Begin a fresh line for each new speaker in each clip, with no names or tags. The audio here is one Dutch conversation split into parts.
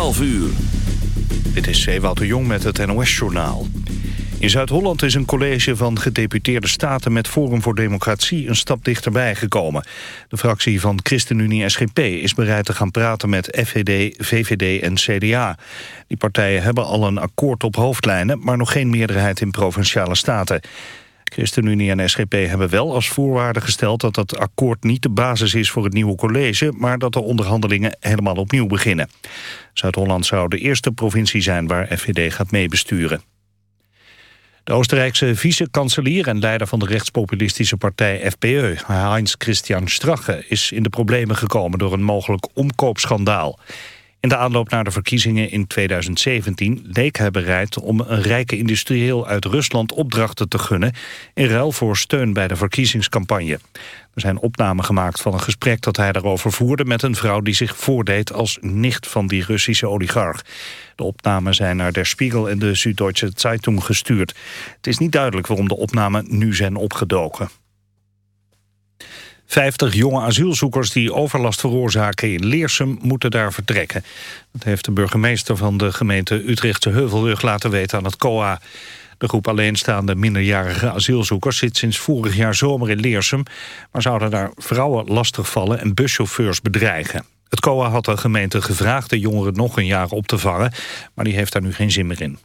12 uur.
Dit is Ewout de Jong met het NOS-journaal. In Zuid-Holland is een college van gedeputeerde staten... met Forum voor Democratie een stap dichterbij gekomen. De fractie van ChristenUnie-SGP is bereid te gaan praten met FVD, VVD en CDA. Die partijen hebben al een akkoord op hoofdlijnen... maar nog geen meerderheid in Provinciale Staten. ChristenUnie en SGP hebben wel als voorwaarde gesteld dat dat akkoord niet de basis is voor het nieuwe college, maar dat de onderhandelingen helemaal opnieuw beginnen. Zuid-Holland zou de eerste provincie zijn waar FVD gaat meebesturen. De Oostenrijkse vice-kanselier en leider van de rechtspopulistische partij FPE, Heinz Christian Strache, is in de problemen gekomen door een mogelijk omkoopschandaal. In de aanloop naar de verkiezingen in 2017 leek hij bereid om een rijke industrieel uit Rusland opdrachten te gunnen in ruil voor steun bij de verkiezingscampagne. Er zijn opnamen gemaakt van een gesprek dat hij daarover voerde met een vrouw die zich voordeed als nicht van die Russische oligarch. De opnamen zijn naar Der Spiegel en de Süddeutsche Zeitung gestuurd. Het is niet duidelijk waarom de opnamen nu zijn opgedoken. 50 jonge asielzoekers die overlast veroorzaken in Leersum moeten daar vertrekken. Dat heeft de burgemeester van de gemeente Utrechtse Heuvelrug laten weten aan het COA. De groep alleenstaande minderjarige asielzoekers zit sinds vorig jaar zomer in Leersum... maar zouden daar vrouwen lastigvallen en buschauffeurs bedreigen. Het COA had de gemeente gevraagd de jongeren nog een jaar op te vangen... maar die heeft daar nu geen zin meer in.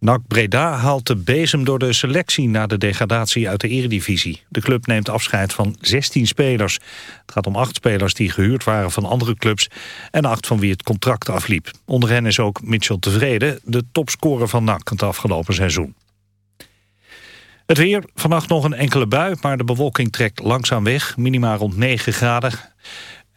NAC Breda haalt de bezem door de selectie na de degradatie uit de eredivisie. De club neemt afscheid van 16 spelers. Het gaat om acht spelers die gehuurd waren van andere clubs... en acht van wie het contract afliep. Onder hen is ook Mitchell Tevreden, de topscorer van NAC het afgelopen seizoen. Het weer, vannacht nog een enkele bui, maar de bewolking trekt langzaam weg. Minima rond 9 graden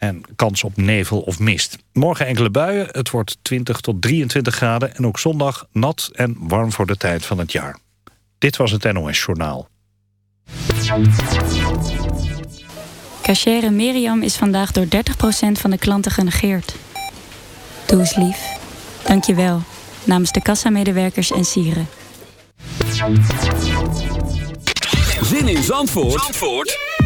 en kans op nevel of mist. Morgen enkele buien, het wordt 20 tot 23 graden... en ook zondag nat en warm voor de tijd van het jaar. Dit was het NOS Journaal.
Cachere Miriam is vandaag door 30% van de klanten genegeerd. Doe eens lief. Dank je wel. Namens de kassamedewerkers en sieren.
Zin in Zandvoort, Zandvoort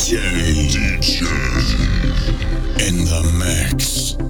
DJ. DJ. In the mix.